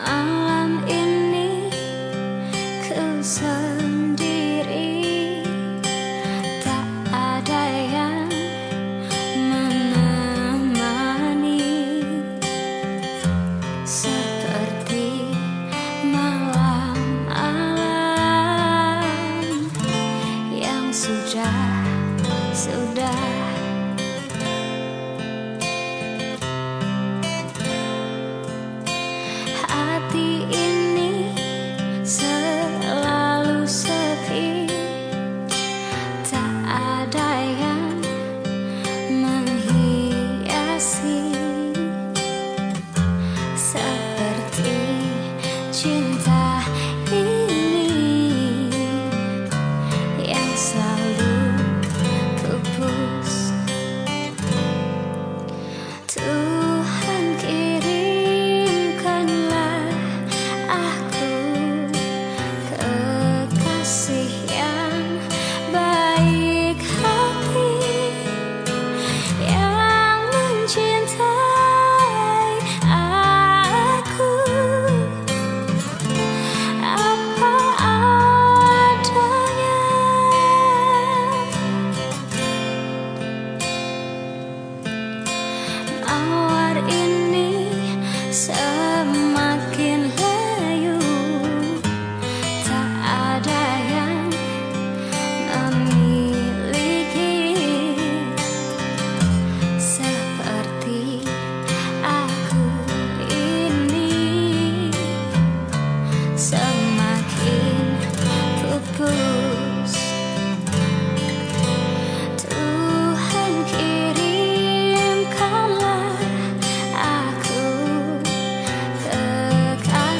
malam ini kesal. So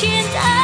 现在